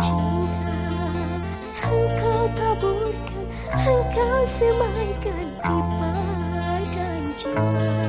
Cinta engkau taburkan Engkau semaikan di padan jiwa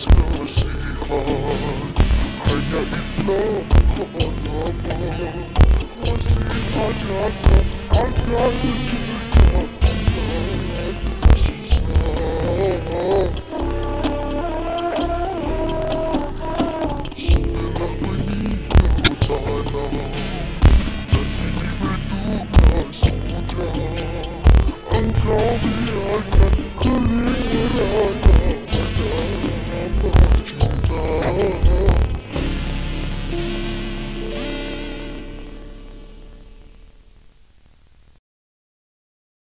kasihan Hanya itulah kepada kasihan Hanya sejati